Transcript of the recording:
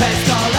best of